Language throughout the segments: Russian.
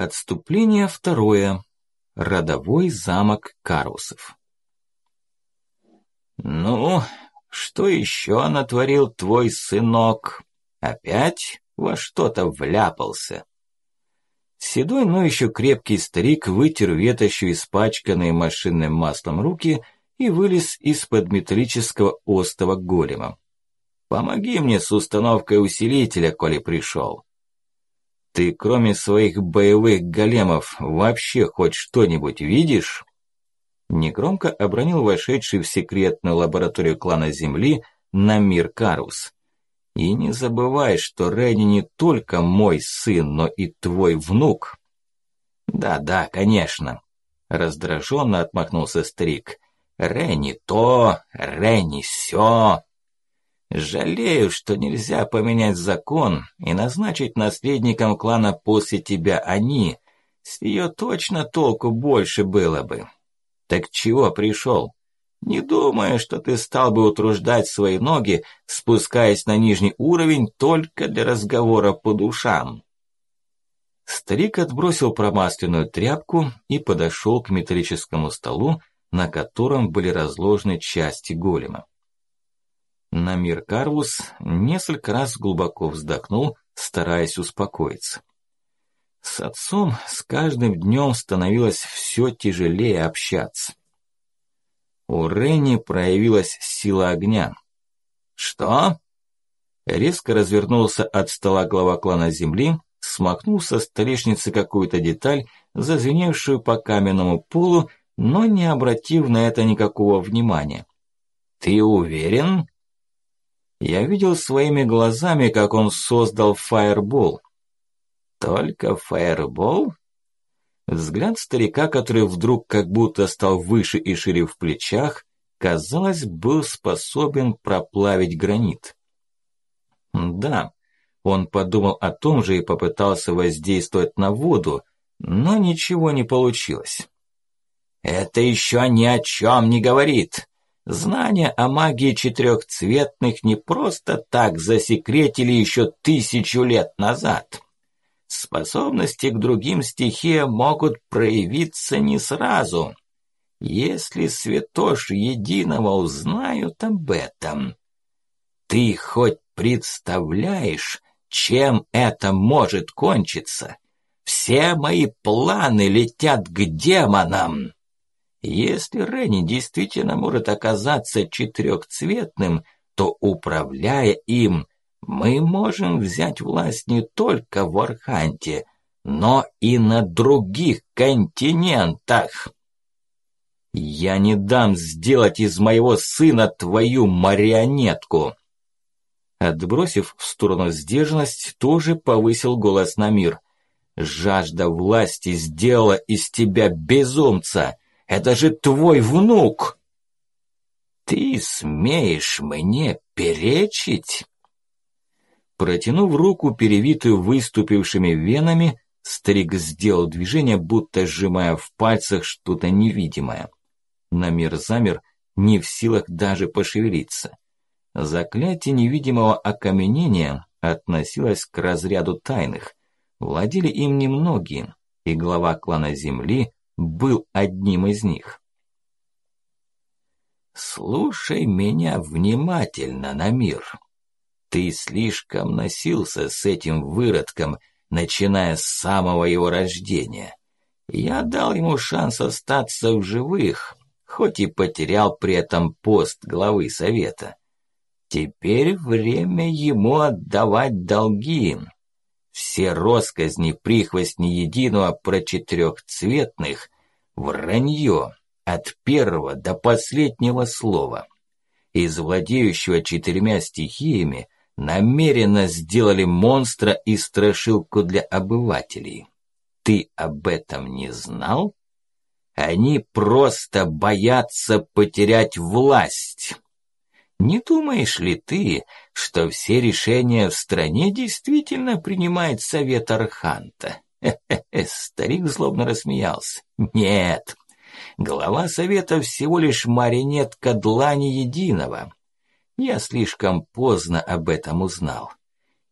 Отступление второе. Родовой замок Карусов. «Ну, что еще натворил твой сынок? Опять во что-то вляпался?» Седой, но еще крепкий старик вытер ветощу испачканные машинным маслом руки и вылез из-под металлического остова голема. «Помоги мне с установкой усилителя, коли пришел». «Ты кроме своих боевых големов вообще хоть что-нибудь видишь?» Негромко обронил вошедший в секретную лабораторию клана Земли Намир Карус. И не забывай, что Ренни не только мой сын, но и твой внук. Да-да, конечно. Раздраженно отмахнулся старик. Ренни то, Ренни сё. Жалею, что нельзя поменять закон и назначить наследником клана после тебя они. С нее точно толку больше было бы. Так чего пришел? Не думаю, что ты стал бы утруждать свои ноги, спускаясь на нижний уровень только для разговора по душам. Старик отбросил промасленную тряпку и подошел к металлическому столу, на котором были разложены части голема. Намир Карвус несколько раз глубоко вздохнул, стараясь успокоиться. С отцом с каждым днем становилось все тяжелее общаться. У Ренни проявилась сила огня. «Что?» Резко развернулся от стола глава клана Земли, смахнул со столешницы какую-то деталь, зазвеневшую по каменному полу, но не обратив на это никакого внимания. «Ты уверен?» Я видел своими глазами, как он создал фаербол. «Только фаербол?» Взгляд старика, который вдруг как будто стал выше и шире в плечах, казалось, был способен проплавить гранит. Да, он подумал о том же и попытался воздействовать на воду, но ничего не получилось. «Это еще ни о чем не говорит. Знания о магии четырехцветных не просто так засекретили еще тысячу лет назад». Способности к другим стихиям могут проявиться не сразу. Если святош единого узнают об этом, ты хоть представляешь, чем это может кончиться? Все мои планы летят к демонам. Если Ренни действительно может оказаться четырехцветным, то, управляя им, мы можем взять власть не только в Арханте, но и на других континентах. Я не дам сделать из моего сына твою марионетку. Отбросив в сторону сдержанность, тоже повысил голос на мир. Жажда власти сделала из тебя безумца. Это же твой внук. Ты смеешь мне перечить? Протянув руку, перевитую выступившими венами, старик сделал движение, будто сжимая в пальцах что-то невидимое. Намир замер, не в силах даже пошевелиться. Заклятие невидимого окаменения относилось к разряду тайных. Владели им немногие, и глава клана Земли был одним из них. «Слушай меня внимательно, Намир», ты слишком носился с этим выродком, начиная с самого его рождения. Я дал ему шанс остаться в живых, хоть и потерял при этом пост главы совета. Теперь время ему отдавать долги. Все росказни прихвостни единого про четырехцветных – вранье от первого до последнего слова. Из владеющего четырьмя стихиями – намеренно сделали монстра и страшилку для обывателей. Ты об этом не знал? Они просто боятся потерять власть. Не думаешь ли ты, что все решения в стране действительно принимает совет Арханта? Старик злобно рассмеялся. Нет, глава совета всего лишь марионетка длани единого. Я слишком поздно об этом узнал.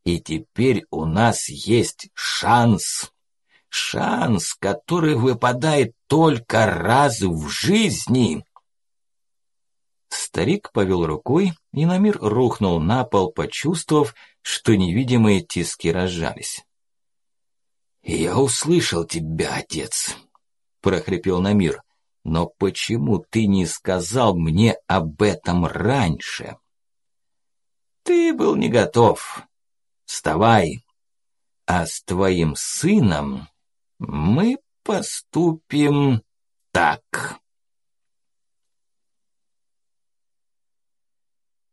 И теперь у нас есть шанс. Шанс, который выпадает только раз в жизни. Старик повел рукой, и Намир рухнул на пол, почувствовав, что невидимые тиски разжались. «Я услышал тебя, отец», – прохрипел Намир. «Но почему ты не сказал мне об этом раньше?» «Ты был не готов. Вставай. А с твоим сыном мы поступим так».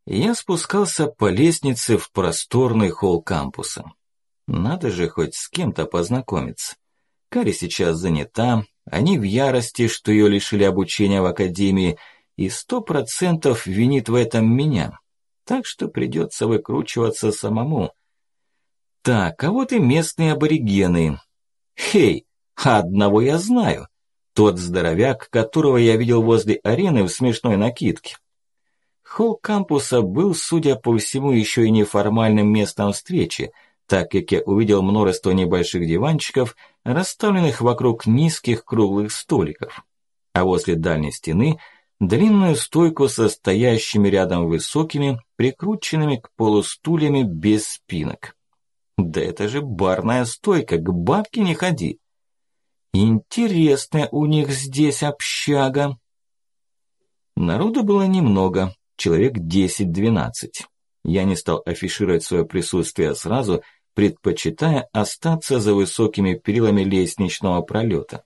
Я спускался по лестнице в просторный холл кампуса. Надо же хоть с кем-то познакомиться. Кари сейчас занята, они в ярости, что ее лишили обучения в академии, и сто процентов винит в этом меня. Так что придется выкручиваться самому. Так, а вот и местные аборигены. Хей, одного я знаю. Тот здоровяк, которого я видел возле арены в смешной накидке. Холл кампуса был, судя по всему, еще и неформальным местом встречи, так как я увидел множество небольших диванчиков, расставленных вокруг низких круглых столиков. А возле дальней стены длинную стойку со стоящими рядом высокими, прикрученными к полу стульями без спинок. Да это же барная стойка, к бабке не ходи. Интересная у них здесь общага. Народу было немного, человек 10-12. Я не стал афишировать свое присутствие сразу, предпочитая остаться за высокими перилами лестничного пролета.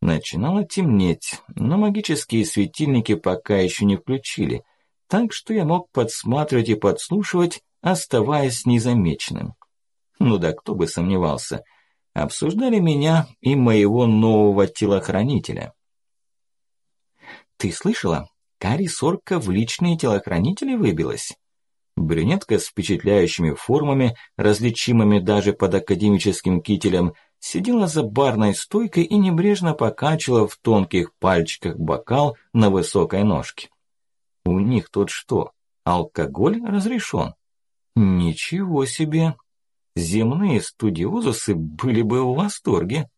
Начинало темнеть, но магические светильники пока еще не включили, так что я мог подсматривать и подслушивать, оставаясь незамеченным. Ну да кто бы сомневался. Обсуждали меня и моего нового телохранителя. «Ты слышала? Кари Сорка в личные телохранители выбилась. Брюнетка с впечатляющими формами, различимыми даже под академическим кителем, сидела за барной стойкой и небрежно покачивала в тонких пальчиках бокал на высокой ножке. У них тут что, алкоголь разрешен? Ничего себе! Земные студиозусы были бы в восторге.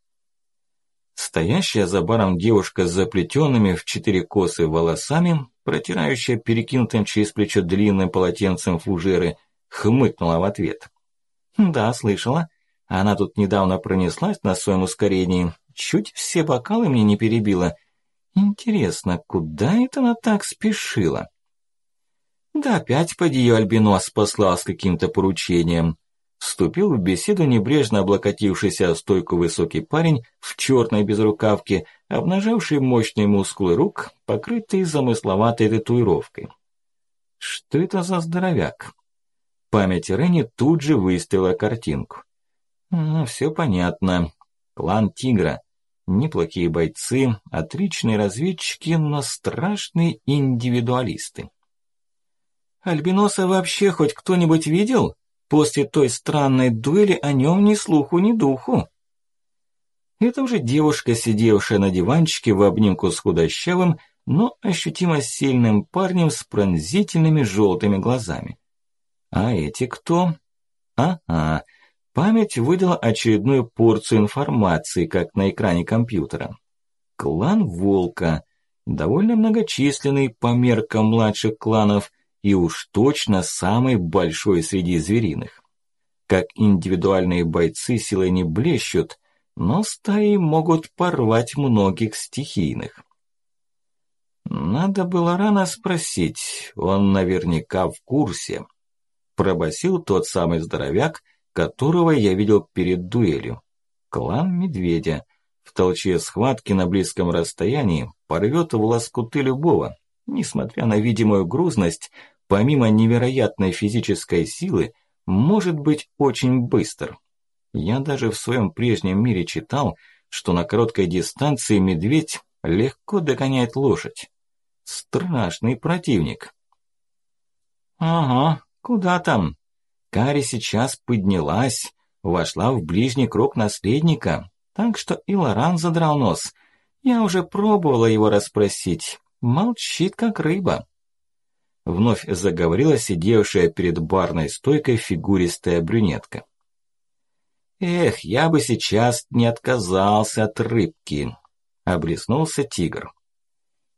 Стоящая за баром девушка с заплетенными в четыре косы волосами, протирающая перекинутым через плечо длинным полотенцем фужеры, хмыкнула в ответ. «Да, слышала. Она тут недавно пронеслась на своем ускорении. Чуть все бокалы мне не перебила. Интересно, куда это она так спешила?» Да опять поди ее альбинос послал с каким-то поручением. Вступил в беседу небрежно облокотившийся о стойку высокий парень в черной безрукавке, обнажавший мощные мускулы рук, покрытые замысловатой татуировкой. Что это за здоровяк? Память Ренни тут же выставила картинку. Ну, все понятно. Клан Тигра. Неплохие бойцы, отличные разведчики, но страшные индивидуалисты. Альбиноса вообще хоть кто-нибудь видел? После той странной дуэли о нем ни слуху, ни духу. Это уже девушка, сидевшая на диванчике в обнимку с худощавым, но ощутимо сильным парнем с пронзительными желтыми глазами. А эти кто? Ага, память выдала очередную порцию информации, как на экране компьютера. Клан Волка, довольно многочисленный по меркам младших кланов, и уж точно самый большой среди звериных. Как индивидуальные бойцы силой не блещут, но стаи могут порвать многих стихийных. Надо было рано спросить, он наверняка в курсе. Пробасил тот самый здоровяк, которого я видел перед дуэлью. Клан Медведя. В толчье схватки на близком расстоянии порвет в лоскуты любого, несмотря на видимую грузность, помимо невероятной физической силы, может быть очень быстр. Я даже в своем прежнем мире читал, что на короткой дистанции медведь легко догоняет лошадь. Страшный противник. Ага, куда там? Кари сейчас поднялась, вошла в ближний круг наследника, так что и Лоран задрал нос. Я уже пробовала его расспросить, молчит как рыба. Вновь заговорила сидевшая перед барной стойкой фигуристая брюнетка. Эх, я бы сейчас не отказался от рыбки. Облеснулся тигр.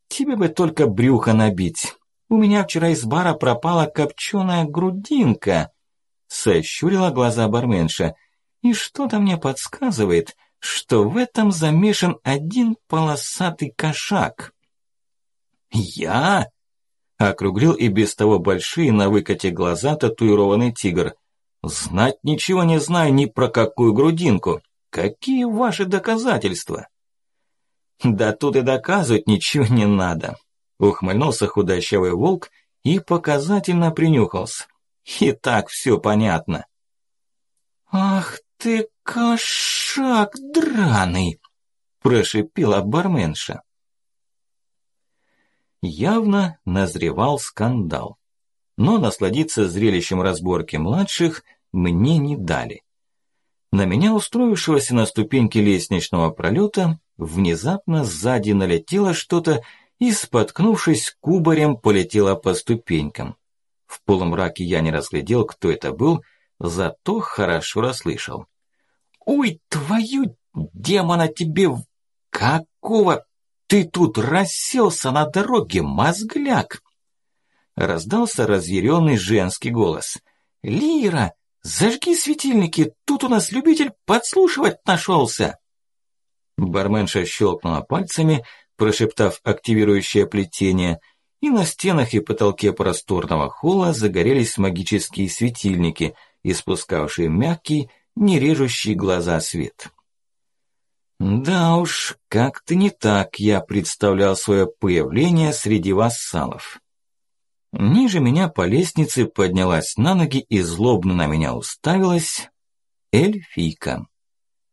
Тебе бы только брюхо набить. У меня вчера из бара пропала копченая грудинка. Сощурила глаза барменша. И что-то мне подсказывает, что в этом замешан один полосатый кошак. «Я?» – округлил и без того большие на выкате глаза татуированный тигр. «Знать ничего не знаю ни про какую грудинку. Какие ваши доказательства?» «Да тут и доказывать ничего не надо», – ухмыльнулся худощавый волк и показательно принюхался. «И так все понятно». «Ах ты кошак драный!» – прошипела барменша. Явно назревал скандал. Но насладиться зрелищем разборки младших мне не дали. На меня, устроившегося на ступеньке лестничного пролета, внезапно сзади налетело что-то и, споткнувшись, кубарем полетело по ступенькам. В полумраке я не разглядел, кто это был, зато хорошо расслышал. «Ой, твою демона тебе! Какого ты тут расселся на дороге, мозгляк!» Раздался разъяренный женский голос. «Лира, зажги светильники, тут у нас любитель подслушивать нашелся!» Барменша щелкнула пальцами, прошептав активирующее плетение, и на стенах и потолке просторного холла загорелись магические светильники, испускавшие мягкий, не режущий глаза свет. Да уж, как-то не так я представлял свое появление среди вассалов. Ниже меня по лестнице поднялась на ноги и злобно на меня уставилась эльфийка.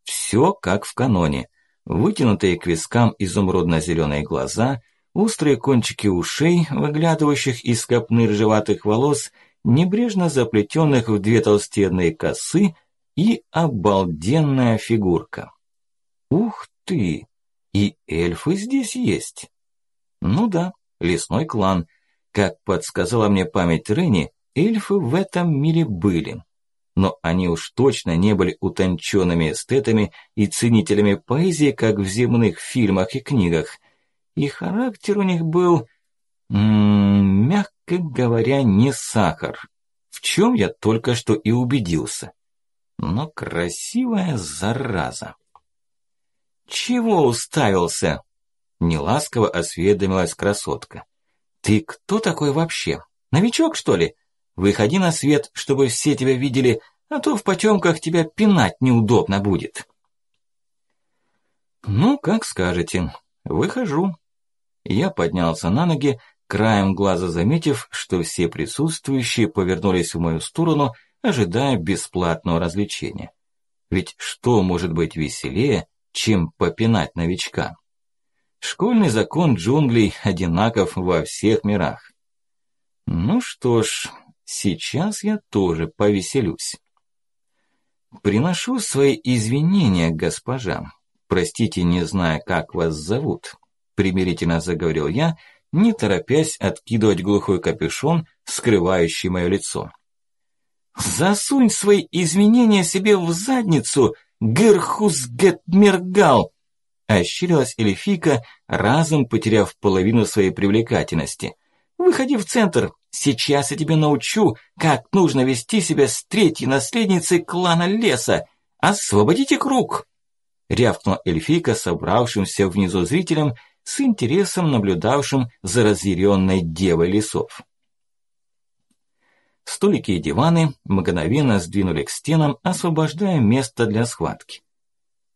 Все как в каноне. Вытянутые к вискам изумрудно-зеленые глаза, острые кончики ушей, выглядывающих из копны ржеватых волос, небрежно заплетенных в две толстенные косы и обалденная фигурка. Ух ты! И эльфы здесь есть. Ну да, лесной клан. Как подсказала мне память Ренни, эльфы в этом мире были. Но они уж точно не были утонченными эстетами и ценителями поэзии, как в земных фильмах и книгах. И характер у них был, м -м, мягко говоря, не сахар. В чем я только что и убедился. Но красивая зараза. «Чего уставился?» Неласково осведомилась красотка. «Ты кто такой вообще? Новичок, что ли? Выходи на свет, чтобы все тебя видели, а то в потемках тебя пинать неудобно будет». «Ну, как скажете. Выхожу». Я поднялся на ноги, краем глаза заметив, что все присутствующие повернулись в мою сторону, ожидая бесплатного развлечения. Ведь что может быть веселее, чем попинать новичка. Школьный закон джунглей одинаков во всех мирах. Ну что ж, сейчас я тоже повеселюсь. Приношу свои извинения, госпожа. Простите, не зная, как вас зовут. Примирительно заговорил я, не торопясь откидывать глухой капюшон, скрывающий мое лицо. «Засунь свои извинения себе в задницу!» Герхусгет мергал!» Ощерилась эльфийка, разом потеряв половину своей привлекательности. «Выходи в центр, сейчас я тебе научу, как нужно вести себя с третьей наследницей клана леса. Освободите круг!» Рявкнула эльфийка собравшимся внизу зрителям, с интересом наблюдавшим за разъяренной девой лесов. Столики и диваны мгновенно сдвинули к стенам, освобождая место для схватки.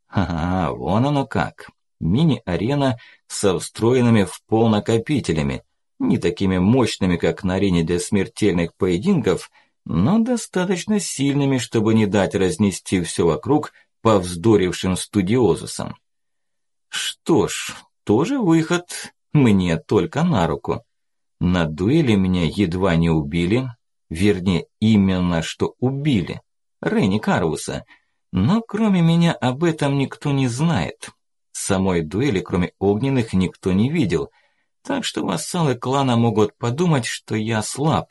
Ага, вон оно как. Мини-арена со встроенными в пол накопителями, не такими мощными, как на арене для смертельных поединков, но достаточно сильными, чтобы не дать разнести все вокруг повздорившим студиозусам. Что ж, тоже выход, мне только на руку. На дуэли меня едва не убили, Вернее, именно что убили. Ренни Карвуса. Но кроме меня об этом никто не знает. Самой дуэли, кроме огненных, никто не видел. Так что вассалы клана могут подумать, что я слаб.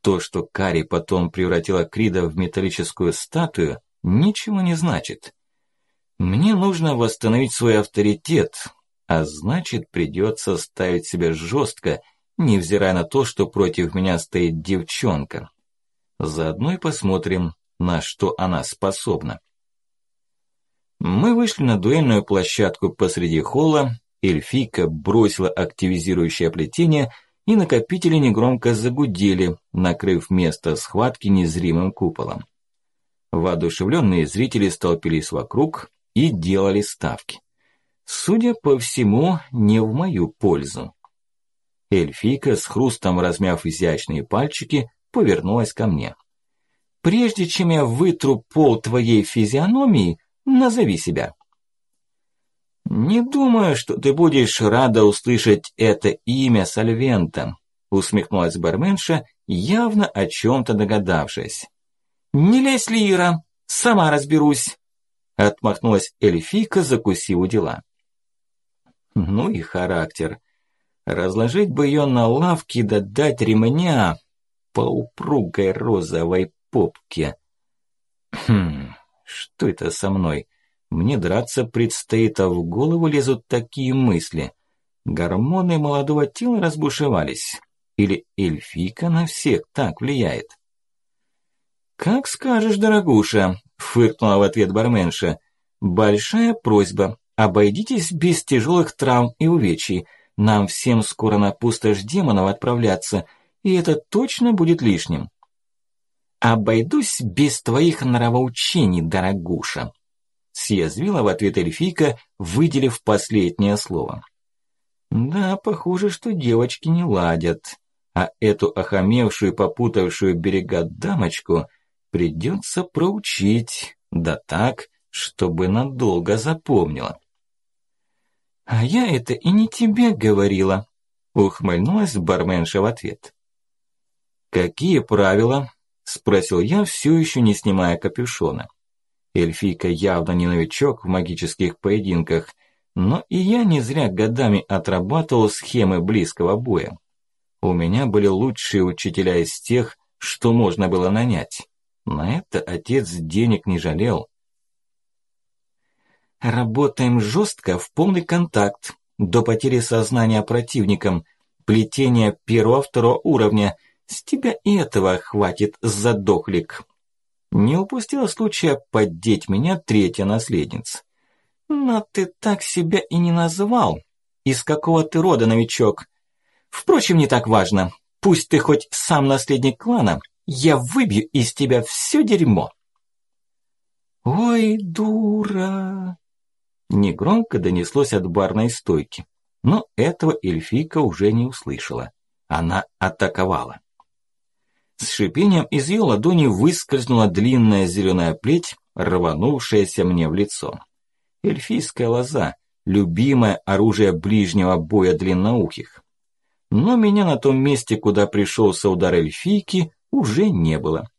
То, что Кари потом превратила Крида в металлическую статую, ничего не значит. Мне нужно восстановить свой авторитет, а значит придется ставить себя жестко, невзирая на то, что против меня стоит девчонка. Заодно и посмотрим, на что она способна. Мы вышли на дуэльную площадку посреди холла, эльфийка бросила активизирующее плетение, и накопители негромко загудели, накрыв место схватки незримым куполом. Воодушевленные зрители столпились вокруг и делали ставки. Судя по всему, не в мою пользу. Эльфийка, с хрустом размяв изящные пальчики, повернулась ко мне. «Прежде чем я вытру пол твоей физиономии, назови себя». «Не думаю, что ты будешь рада услышать это имя Сальвента», усмехнулась барменша, явно о чем-то догадавшись. «Не лезь, Лира, сама разберусь», отмахнулась эльфийка, закусив дела. Ну и характер. Разложить бы ее на лавке да дать ремня по упругой розовой попке. Хм, что это со мной? Мне драться предстоит, а в голову лезут такие мысли. Гормоны молодого тела разбушевались. Или эльфийка на всех так влияет? «Как скажешь, дорогуша», – фыркнула в ответ барменша. «Большая просьба. Обойдитесь без тяжелых травм и увечий. Нам всем скоро на пустошь демонов отправляться, и это точно будет лишним». «Обойдусь без твоих нравоучений, дорогуша», съязвила в ответ эльфийка, выделив последнее слово. Да, похоже, что девочки не ладят, а эту охамевшую, попутавшую берега дамочку придется проучить, да так, чтобы надолго запомнила. «А я это и не тебе говорила», – ухмыльнулась барменша в ответ. «Какие правила?» – спросил я, все еще не снимая капюшона. Эльфийка явно не новичок в магических поединках, но и я не зря годами отрабатывал схемы близкого боя. У меня были лучшие учителя из тех, что можно было нанять. На это отец денег не жалел. Работаем жестко, в полный контакт, до потери сознания противником, плетение первого-второго уровня. С тебя и этого хватит, задохлик. Не упустила случая поддеть меня третья наследница. Но ты так себя и не назвал. Из какого ты рода, новичок? Впрочем, не так важно. Пусть ты хоть сам наследник клана, я выбью из тебя все дерьмо. Ой, дура! Негромко донеслось от барной стойки, но этого эльфийка уже не услышала. Она атаковала. С шипением из ее ладони выскользнула длинная зеленая плеть, рванувшаяся мне в лицо. Эльфийская лоза, любимое оружие ближнего боя длинноухих. Но меня на том месте, куда пришелся удар эльфийки, уже не было.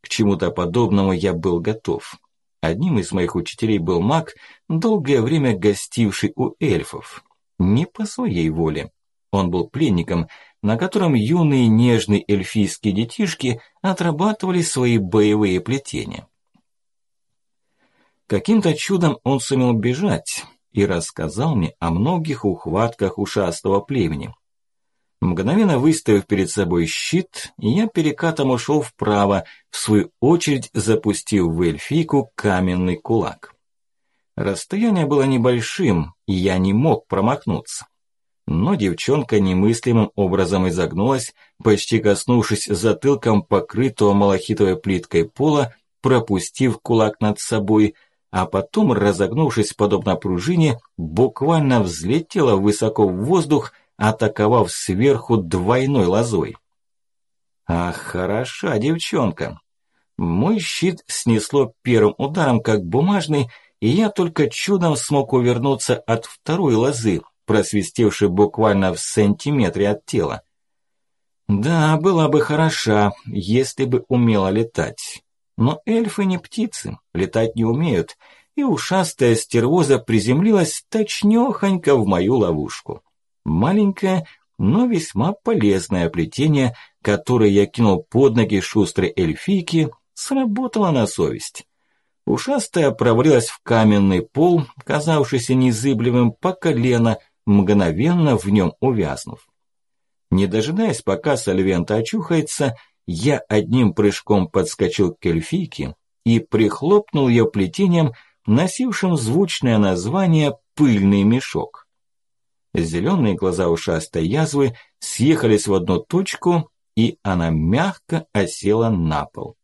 К чему-то подобному я был готов. Одним из моих учителей был маг, долгое время гостивший у эльфов. Не по своей воле. Он был пленником, на котором юные нежные эльфийские детишки отрабатывали свои боевые плетения. Каким-то чудом он сумел бежать и рассказал мне о многих ухватках ушастого племени. Мгновенно выставив перед собой щит, я перекатом ушел вправо, в свою очередь запустив в эльфийку каменный кулак. Расстояние было небольшим, и я не мог промахнуться. Но девчонка немыслимым образом изогнулась, почти коснувшись затылком покрытого малахитовой плиткой пола, пропустив кулак над собой, а потом, разогнувшись подобно пружине, буквально взлетела высоко в воздух, атаковав сверху двойной лозой. Ах, хороша девчонка. Мой щит снесло первым ударом, как бумажный, и я только чудом смог увернуться от второй лозы, просвистевший буквально в сантиметре от тела. Да, была бы хороша, если бы умела летать. Но эльфы не птицы, летать не умеют, и ушастая стервоза приземлилась точнёхонько в мою ловушку. Маленькое, но весьма полезное плетение, которое я кинул под ноги шустрой эльфийки, сработало на совесть. Ушастая провалилась в каменный пол, казавшийся незыблемым по колено, мгновенно в нем увязнув. Не дожидаясь, пока Сальвента очухается, я одним прыжком подскочил к эльфийке и прихлопнул ее плетением, носившим звучное название «пыльный мешок». Зеленые глаза ушастой язвы съехались в одну точку, и она мягко осела на пол.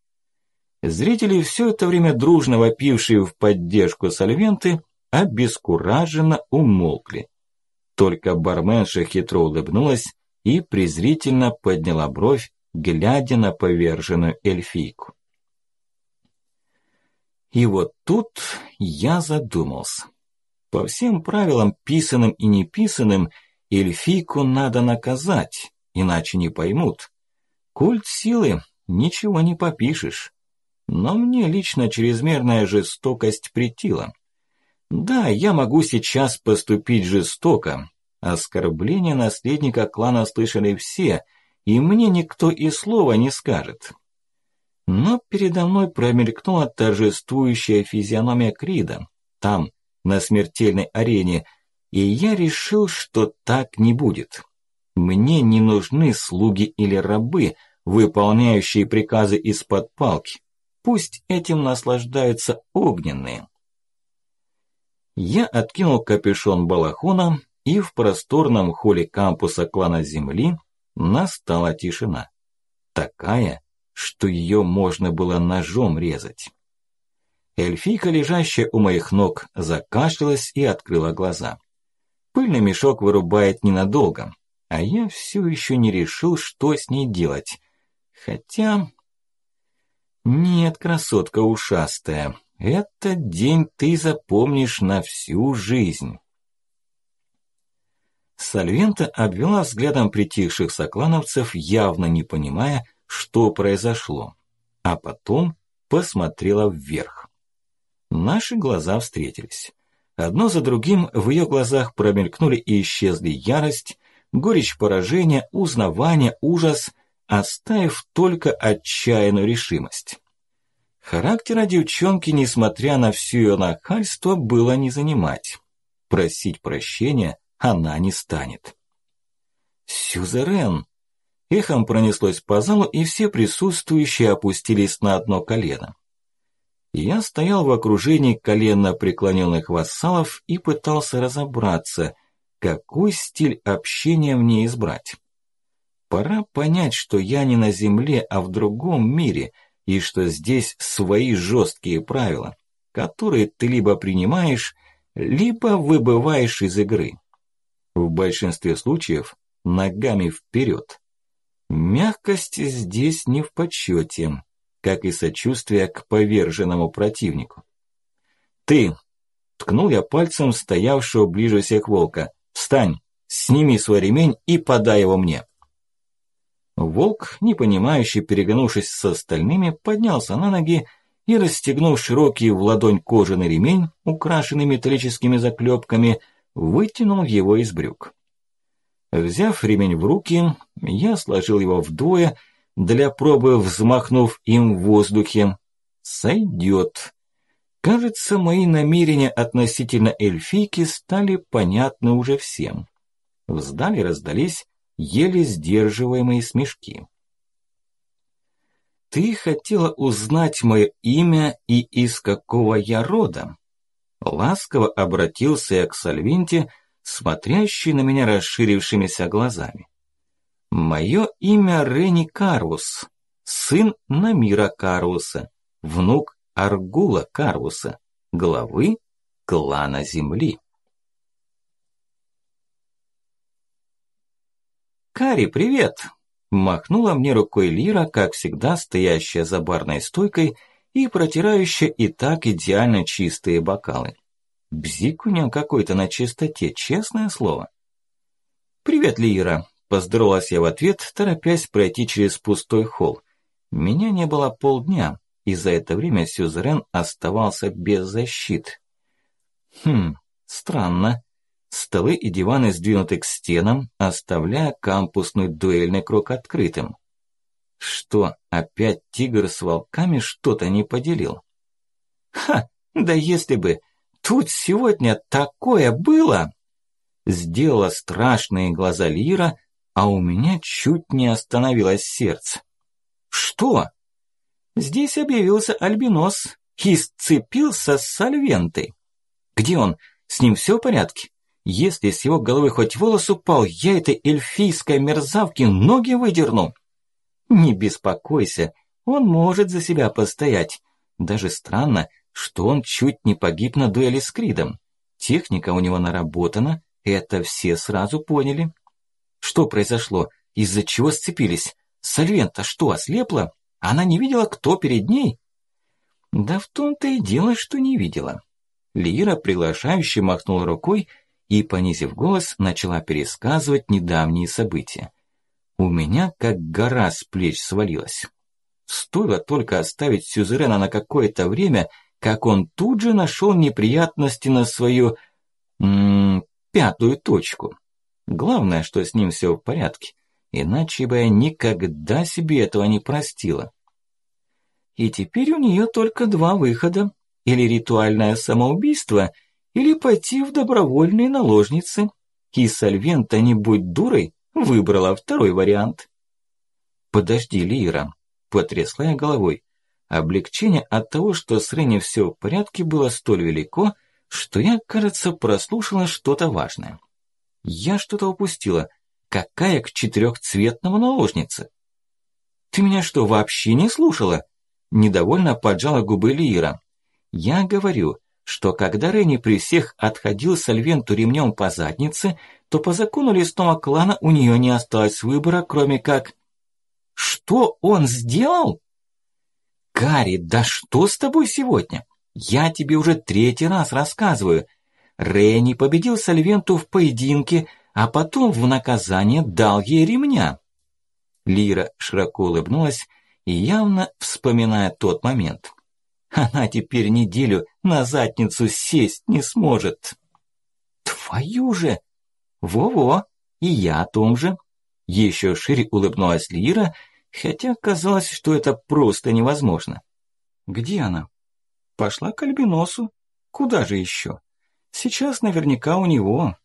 Зрители, все это время дружно вопившие в поддержку Сальвенты, обескураженно умолкли. Только барменша хитро улыбнулась и презрительно подняла бровь, глядя на поверженную эльфийку. И вот тут я задумался. По всем правилам, писанным и неписанным, эльфийку надо наказать, иначе не поймут. Культ силы, ничего не попишешь. Но мне лично чрезмерная жестокость претила. Да, я могу сейчас поступить жестоко. Оскорбление наследника клана слышали все, и мне никто и слова не скажет. Но передо мной промелькнула торжествующая физиономия Крида. Там, на смертельной арене, и я решил, что так не будет. Мне не нужны слуги или рабы, выполняющие приказы из-под палки. Пусть этим наслаждаются огненные. Я откинул капюшон балахона, и в просторном холле кампуса клана Земли настала тишина. Такая, что ее можно было ножом резать. Эльфийка, лежащая у моих ног, закашлялась и открыла глаза. Пыльный мешок вырубает ненадолго, а я все еще не решил, что с ней делать. Хотя... Нет, красотка ушастая, этот день ты запомнишь на всю жизнь. Сальвента обвела взглядом притихших соклановцев, явно не понимая, что произошло, а потом посмотрела вверх. Наши глаза встретились. Одно за другим в ее глазах промелькнули и исчезли ярость, горечь поражения, узнавание, ужас, оставив только отчаянную решимость. Характера девчонки, несмотря на все ее нахальство, было не занимать. Просить прощения она не станет. «Сюзерен!» Эхом пронеслось по залу, и все присутствующие опустились на одно колено. Я стоял в окружении коленно преклоненных вассалов и пытался разобраться, какой стиль общения мне избрать. Пора понять, что я не на земле, а в другом мире, и что здесь свои жесткие правила, которые ты либо принимаешь, либо выбываешь из игры. В большинстве случаев ногами вперед. Мягкость здесь не в почете, как и сочувствие к поверженному противнику. «Ты!» – ткнул я пальцем стоявшего ближе всех волка. «Встань, сними свой ремень и подай его мне!» Волк, непонимающе перегнувшись с остальными, поднялся на ноги и, расстегнув широкий в ладонь кожаный ремень, украшенный металлическими заклепками, вытянул его из брюк. Взяв ремень в руки, я сложил его вдвое, для пробы взмахнув им в воздухе. Сойдет. Кажется, мои намерения относительно эльфийки стали понятны уже всем. В зале раздались еле сдерживаемые смешки. «Ты хотела узнать мое имя и из какого я рода?» Ласково обратился я к Сальвинте, смотрящий на меня расширившимися глазами. Мое имя Рени Карвус, сын Намира Карвуса, внук Аргула Карвуса, главы клана Земли. «Кари, привет!» Махнула мне рукой Лира, как всегда стоящая за барной стойкой и протирающая и так идеально чистые бокалы. Бзик у него какой-то на чистоте, честное слово. «Привет, Лира!» – поздоровалась я в ответ, торопясь пройти через пустой холл. Меня не было полдня, и за это время Сюзерен оставался без защиты. Хм, странно. Столы и диваны сдвинуты к стенам, оставляя кампусный дуэльный круг открытым. Что, опять тигр с волками что-то не поделил? Ха, да если бы тут сегодня такое было! Сделала страшные глаза Лира, а у меня чуть не остановилось сердце. Что? Здесь объявился альбинос и сцепился с Сальвентой. Где он? С ним все в порядке? Если с его головы хоть волос упал, я этой эльфийской мерзавке ноги выдерну. Не беспокойся, он может за себя постоять. Даже странно, что он чуть не погиб на дуэли с Кридом. Техника у него наработана, это все сразу поняли. Что произошло? Из-за чего сцепились? Сальвента что, ослепла? Она не видела, кто перед ней? Да в том-то и дело, что не видела. Лира приглашающе махнула рукой и, понизив голос, начала пересказывать недавние события. У меня как гора с плеч свалилась. Стоило только оставить Сюзерена на какое-то время, как он тут же нашел неприятности на свою... Пятую точку. Главное, что с ним все в порядке, иначе бы я никогда себе этого не простила. И теперь у нее только два выхода. Или ритуальное самоубийство, или пойти в добровольные наложницы. И Сальвента, не будь дурой, выбрала второй вариант. «Подожди, Лира», – потрясла я головой. Облегчение от того, что с Ренни все в порядке, было столь велико, что я, кажется, прослушала что-то важное. Я что-то упустила. Какая к четырехцветному наложница? Ты меня что, вообще не слушала? Недовольно поджала губы Лира. Я говорю, что когда Ренни при всех отходил Сальвенту ремнем по заднице, то по закону лесного клана у нее не осталось выбора, кроме как... Что он сделал? Кари, да что с тобой сегодня? Я тебе уже третий раз рассказываю. Ренни победил Сальвенту в поединке, а потом в наказание дал ей ремня. Лира широко улыбнулась явно вспоминая тот момент. Она теперь неделю на задницу сесть не сможет. Твою же! Во-во, и я о том же. Еще шире улыбнулась Лира, хотя казалось, что это просто невозможно. Где она? Пошла к Альбиносу. Куда же еще? Сейчас наверняка у него.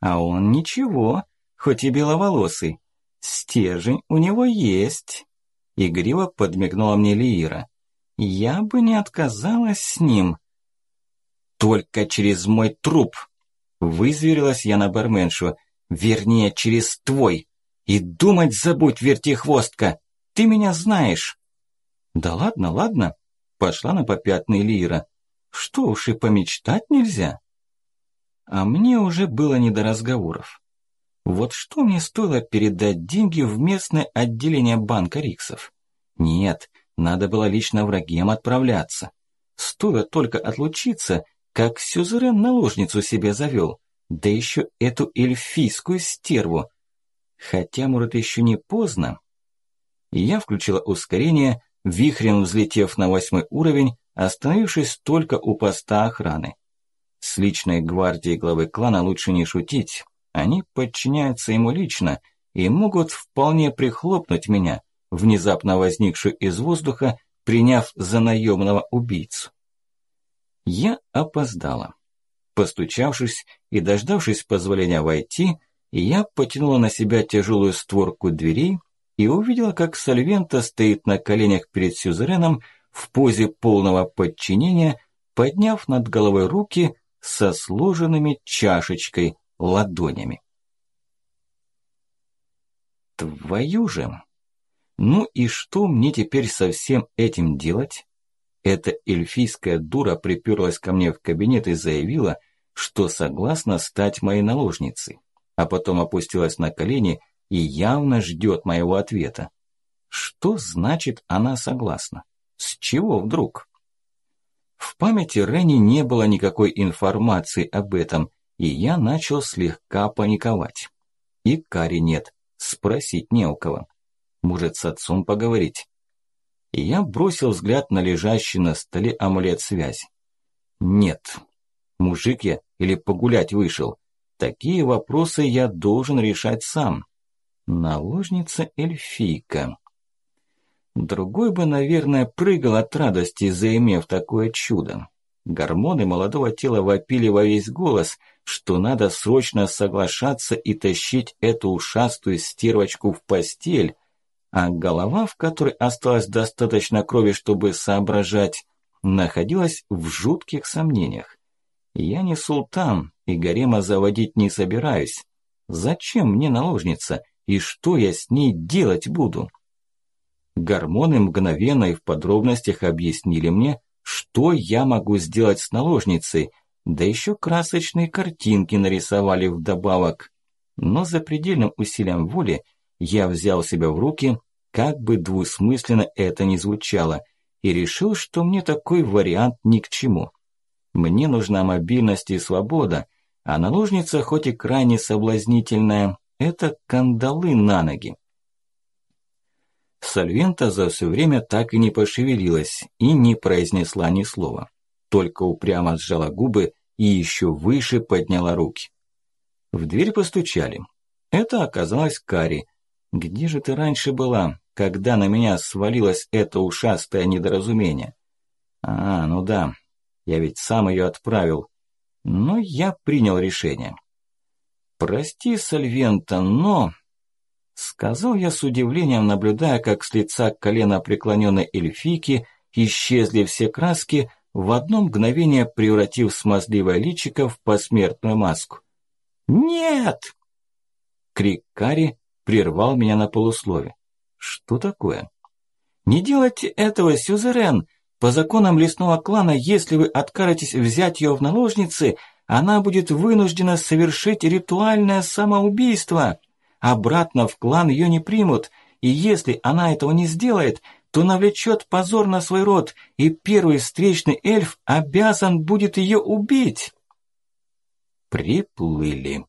А он ничего, хоть и беловолосый. Стержень у него есть. Игриво подмигнула мне Лиира. Я бы не отказалась с ним. Только через мой труп. Вызверилась я на барменшу. Вернее, через твой. И думать забудь, вертихвостка. Ты меня знаешь. Да ладно, ладно. Пошла на попятный Лира. Что уж и помечтать нельзя. А мне уже было не до разговоров. Вот что мне стоило передать деньги в местное отделение банка Риксов? Нет, надо было лично врагам отправляться. Стоило только отлучиться, как Сюзерен наложницу себе завел, да еще эту эльфийскую стерву. Хотя, может, еще не поздно. Я включила ускорение, вихрем взлетев на восьмой уровень, остановившись только у поста охраны. С личной гвардией главы клана лучше не шутить. Они подчиняются ему лично и могут вполне прихлопнуть меня, внезапно возникшую из воздуха, приняв за наемного убийцу. Я опоздала. Постучавшись и дождавшись позволения войти, я потянула на себя тяжелую створку дверей и увидела, как Сальвента стоит на коленях перед сюзереном в позе полного подчинения, подняв над головой руки со сложенными чашечкой ладонями. Твою же! Ну и что мне теперь со всем этим делать? Эта эльфийская дура приперлась ко мне в кабинет и заявила, что согласна стать моей наложницей, а потом опустилась на колени и явно ждет моего ответа. Что значит она согласна? С чего вдруг? В памяти Ренни не было никакой информации об этом, и я начал слегка паниковать. И Кари нет, спросить не у кого. Может, с отцом поговорить? И я бросил взгляд на лежащий на столе амулет связи. Нет, мужик я или погулять вышел. Такие вопросы я должен решать сам. Наложница эльфийка. Другой бы, наверное, прыгал от радости, заимев такое чудо. Гормоны молодого тела вопили во весь голос, что надо срочно соглашаться и тащить эту ушастую стервочку в постель, а голова, в которой осталось достаточно крови, чтобы соображать, находилась в жутких сомнениях. Я не султан и гарема заводить не собираюсь. Зачем мне наложница и что я с ней делать буду? Гормоны мгновенно и в подробностях объяснили мне, что я могу сделать с наложницей, да еще красочные картинки нарисовали вдобавок. Но за предельным усилием воли я взял себя в руки, как бы двусмысленно это ни звучало, и решил, что мне такой вариант ни к чему. Мне нужна мобильность и свобода, а наложница, хоть и крайне соблазнительная, это кандалы на ноги. Сальвента за все время так и не пошевелилась и не произнесла ни слова. Только упрямо сжала губы и еще выше подняла руки. В дверь постучали. Это оказалась Кари. «Где же ты раньше была, когда на меня свалилось это ушастое недоразумение?» «А, ну да, я ведь сам ее отправил. Но я принял решение. Прости, Сальвента, но... Сказал я с удивлением, наблюдая, как с лица колена преклоненной эльфийки исчезли все краски, в одно мгновение превратив смазливое личико в посмертную маску. «Нет!» Крик Кари прервал меня на полуслове. «Что такое?» «Не делайте этого, Сюзерен! По законам лесного клана, если вы откажетесь взять ее в наложницы, она будет вынуждена совершить ритуальное самоубийство. Обратно в клан ее не примут, и если она этого не сделает, то навлечет позор на свой род, и первый встречный эльф обязан будет ее убить. Приплыли.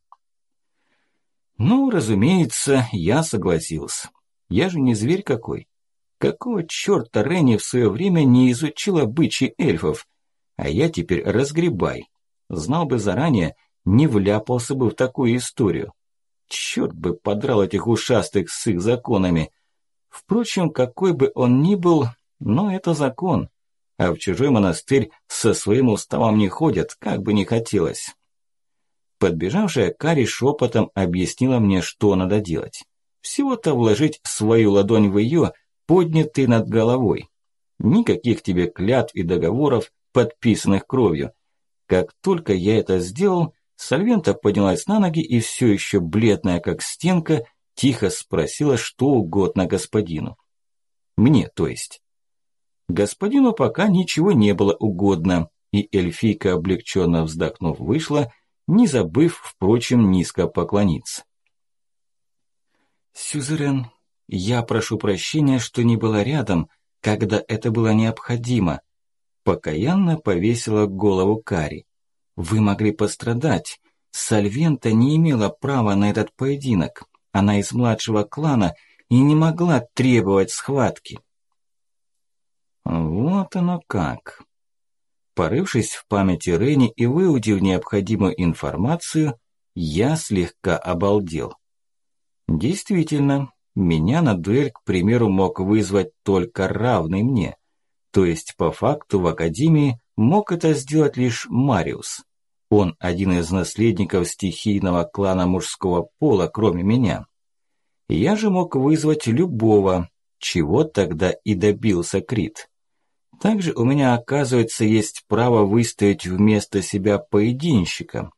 Ну, разумеется, я согласился. Я же не зверь какой. Какого чёрта Ренни в своё время не изучила бычий эльфов? А я теперь разгребай. Знал бы заранее, не вляпался бы в такую историю. Чёрт бы подрал этих ушастых с их законами. Впрочем, какой бы он ни был, но это закон. А в чужой монастырь со своим уставом не ходят, как бы ни хотелось. Подбежавшая Кари шепотом объяснила мне, что надо делать. Всего-то вложить свою ладонь в её, поднятый над головой. Никаких тебе клятв и договоров, подписанных кровью. Как только я это сделал, Сальвента поднялась на ноги и все еще бледная, как стенка, тихо спросила что угодно господину. Мне, то есть. Господину пока ничего не было угодно, и эльфийка, облегченно вздохнув, вышла, не забыв, впрочем, низко поклониться. «Сюзерен, я прошу прощения, что не была рядом, когда это было необходимо. Покаянно повесила голову Кари. Вы могли пострадать. Сальвента не имела права на этот поединок. Она из младшего клана и не могла требовать схватки. Вот оно как. Порывшись в памяти Рени и выудив необходимую информацию, я слегка обалдел. Действительно, меня на дуэль, к примеру, мог вызвать только равный мне. То есть, по факту, в Академии мог это сделать лишь Мариус. Он один из наследников стихийного клана мужского пола, кроме меня. Я же мог вызвать любого, чего тогда и добился Крит. Также у меня, оказывается, есть право выставить вместо себя поединщика.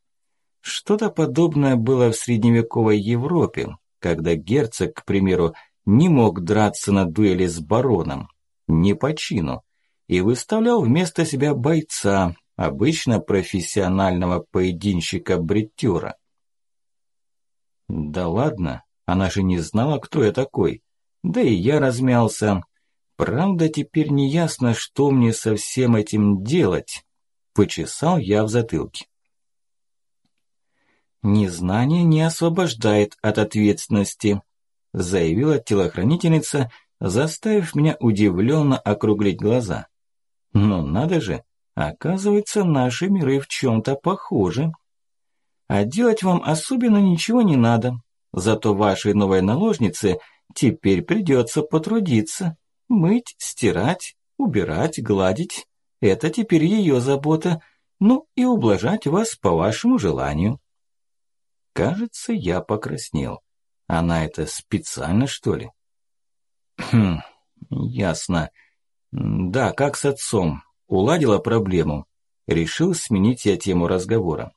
Что-то подобное было в средневековой Европе, когда герцог, к примеру, не мог драться на дуэли с бароном, не по чину, и выставлял вместо себя бойца, обычно профессионального поединщика-бреттера. Да ладно, она же не знала, кто я такой. Да и я размялся. Правда, теперь не ясно, что мне со всем этим делать. Почесал я в затылке. «Незнание не освобождает от ответственности», заявила телохранительница, заставив меня удивленно округлить глаза. «Ну надо же, оказывается, наши миры в чем-то похожи. А делать вам особенно ничего не надо, зато вашей новой наложнице теперь придется потрудиться, мыть, стирать, убирать, гладить. это теперь ее забота, ну и ублажать вас по вашему желанию. Кажется, я покраснел. Она это специально, что ли? Хм, ясно. Да, как с отцом. Уладила проблему. Решил сменить я тему разговора.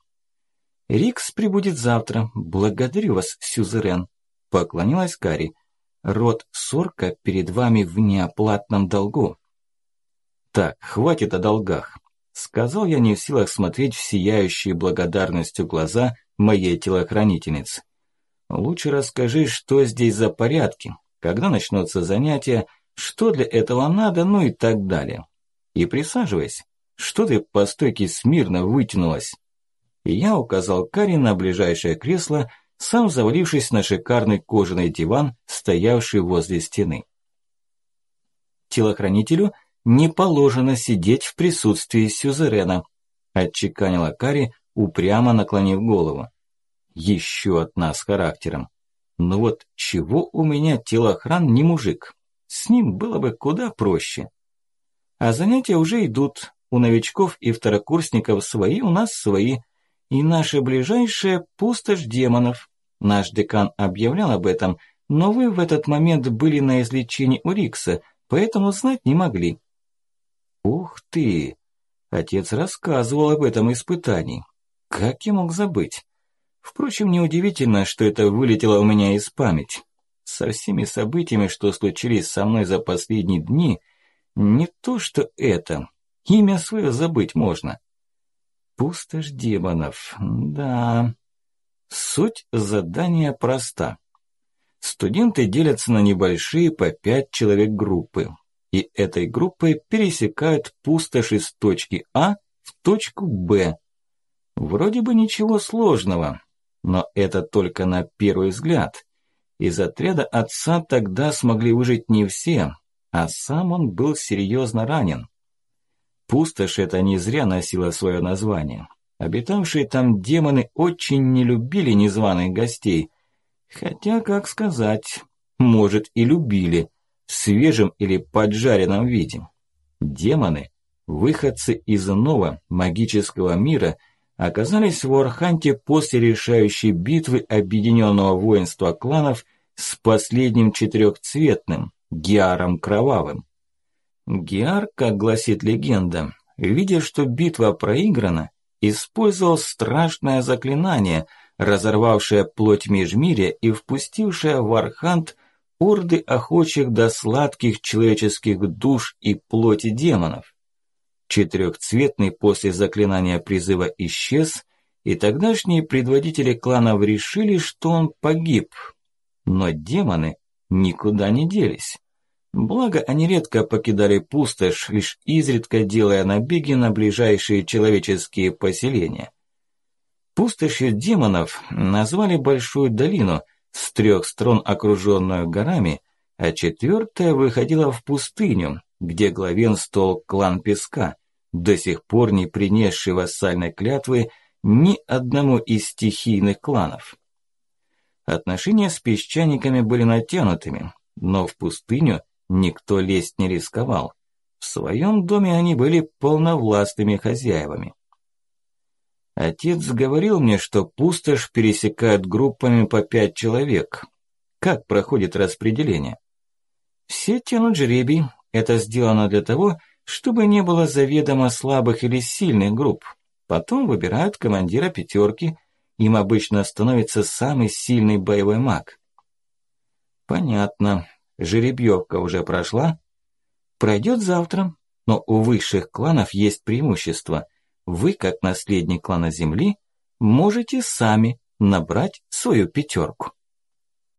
Рикс прибудет завтра. Благодарю вас, Сюзерен. Поклонилась Кари. Род Сорка перед вами в неоплатном долгу. Так, хватит о долгах. Сказал я не в силах смотреть в сияющие благодарностью глаза моей телохранительницы. Лучше расскажи, что здесь за порядки, когда начнутся занятия, что для этого надо, ну и так далее. И присаживайся. Что ты по стойке смирно вытянулась? И я указал Кари на ближайшее кресло, сам завалившись на шикарный кожаный диван, стоявший возле стены. Телохранителю не положено сидеть в присутствии сюзерена, отчеканила Кари, упрямо наклонив голову. Еще одна с характером. Но вот чего у меня телохран не мужик? С ним было бы куда проще. А занятия уже идут. У новичков и второкурсников свои, у нас свои. И наше ближайшее пустошь демонов. Наш декан объявлял об этом, но вы в этот момент были на излечении у Рикса, поэтому знать не могли. Ух ты! Отец рассказывал об этом испытании. Как я мог забыть? Впрочем, неудивительно, что это вылетело у меня из памяти. Со всеми событиями, что случились со мной за последние дни, не то что это. Имя свое забыть можно. Пустошь демонов, да. Суть задания проста. Студенты делятся на небольшие по пять человек группы. И этой группой пересекают пустошь из точки А в точку Б. Вроде бы ничего сложного, но это только на первый взгляд. Из отряда отца тогда смогли выжить не все, а сам он был серьезно ранен. Пустошь это не зря носила свое название. Обитавшие там демоны очень не любили незваных гостей. Хотя, как сказать, может и любили, в свежем или поджаренном виде. Демоны, выходцы из нового магического мира – оказались в Орханте после решающей битвы объединенного воинства кланов с последним четырехцветным, Гиаром Кровавым. Гиар, как гласит легенда, видя, что битва проиграна, использовал страшное заклинание, разорвавшее плоть межмирия и впустившее в Архант орды охочих до сладких человеческих душ и плоти демонов. Четырехцветный после заклинания призыва исчез, и тогдашние предводители кланов решили, что он погиб. Но демоны никуда не делись. Благо, они редко покидали пустошь, лишь изредка делая набеги на ближайшие человеческие поселения. Пустошью демонов назвали Большую долину, с трех сторон окруженную горами, а четвертая выходила в пустыню, где главенствовал клан Песка, до сих пор не принесший вассальной клятвы ни одному из стихийных кланов. Отношения с песчаниками были натянутыми, но в пустыню никто лезть не рисковал. В своем доме они были полновластными хозяевами. Отец говорил мне, что пустошь пересекают группами по пять человек. Как проходит распределение? Все тянут жребий. Это сделано для того, чтобы чтобы не было заведомо слабых или сильных групп. Потом выбирают командира пятерки, им обычно становится самый сильный боевой маг. Понятно. Жеребьевка уже прошла? Пройдет завтра, но у высших кланов есть преимущество. Вы, как наследник клана Земли, можете сами набрать свою пятерку.